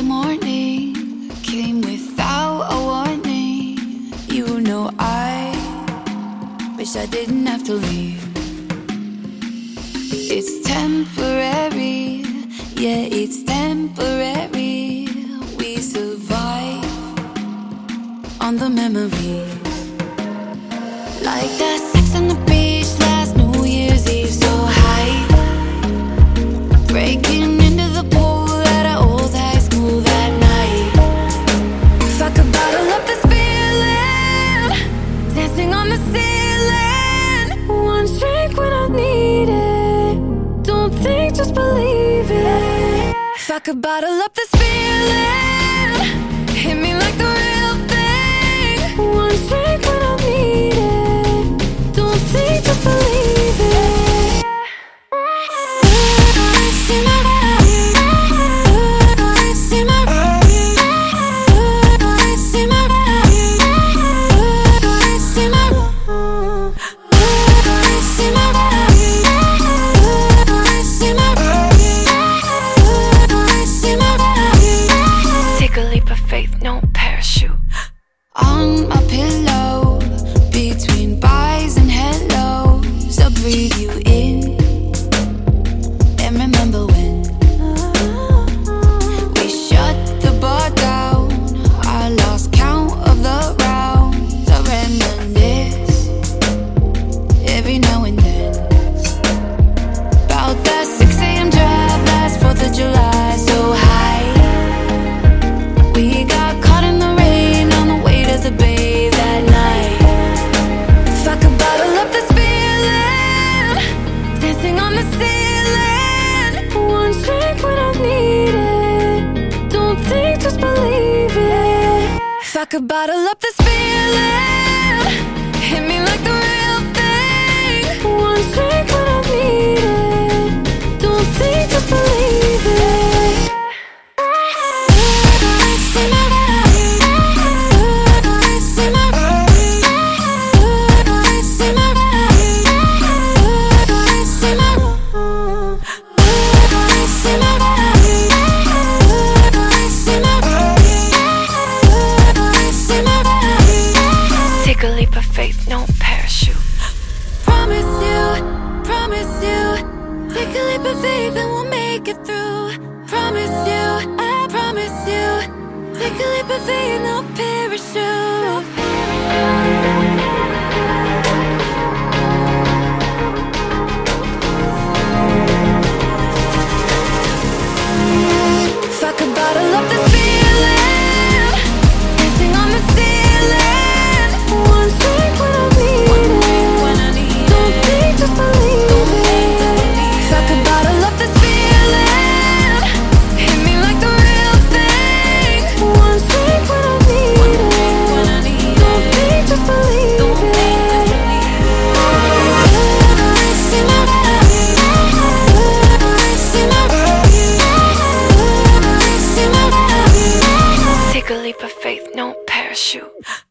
Sunday morning came without a warning. You know I wish I didn't have to leave. It's temporary, yeah, it's temporary. We survive on the memories, like that sex in the. bottle up this feeling, dancing on the ceiling. One drink when I need it. Don't think, just believe it. If I could bottle up this feeling. faith, no parachute. On my pillow. could bottle up this feeling, hit me like the real. Take a leap of faith and we'll make it through. Promise you, I promise you. Take a leap of faith, no parachute. I could bottle up the.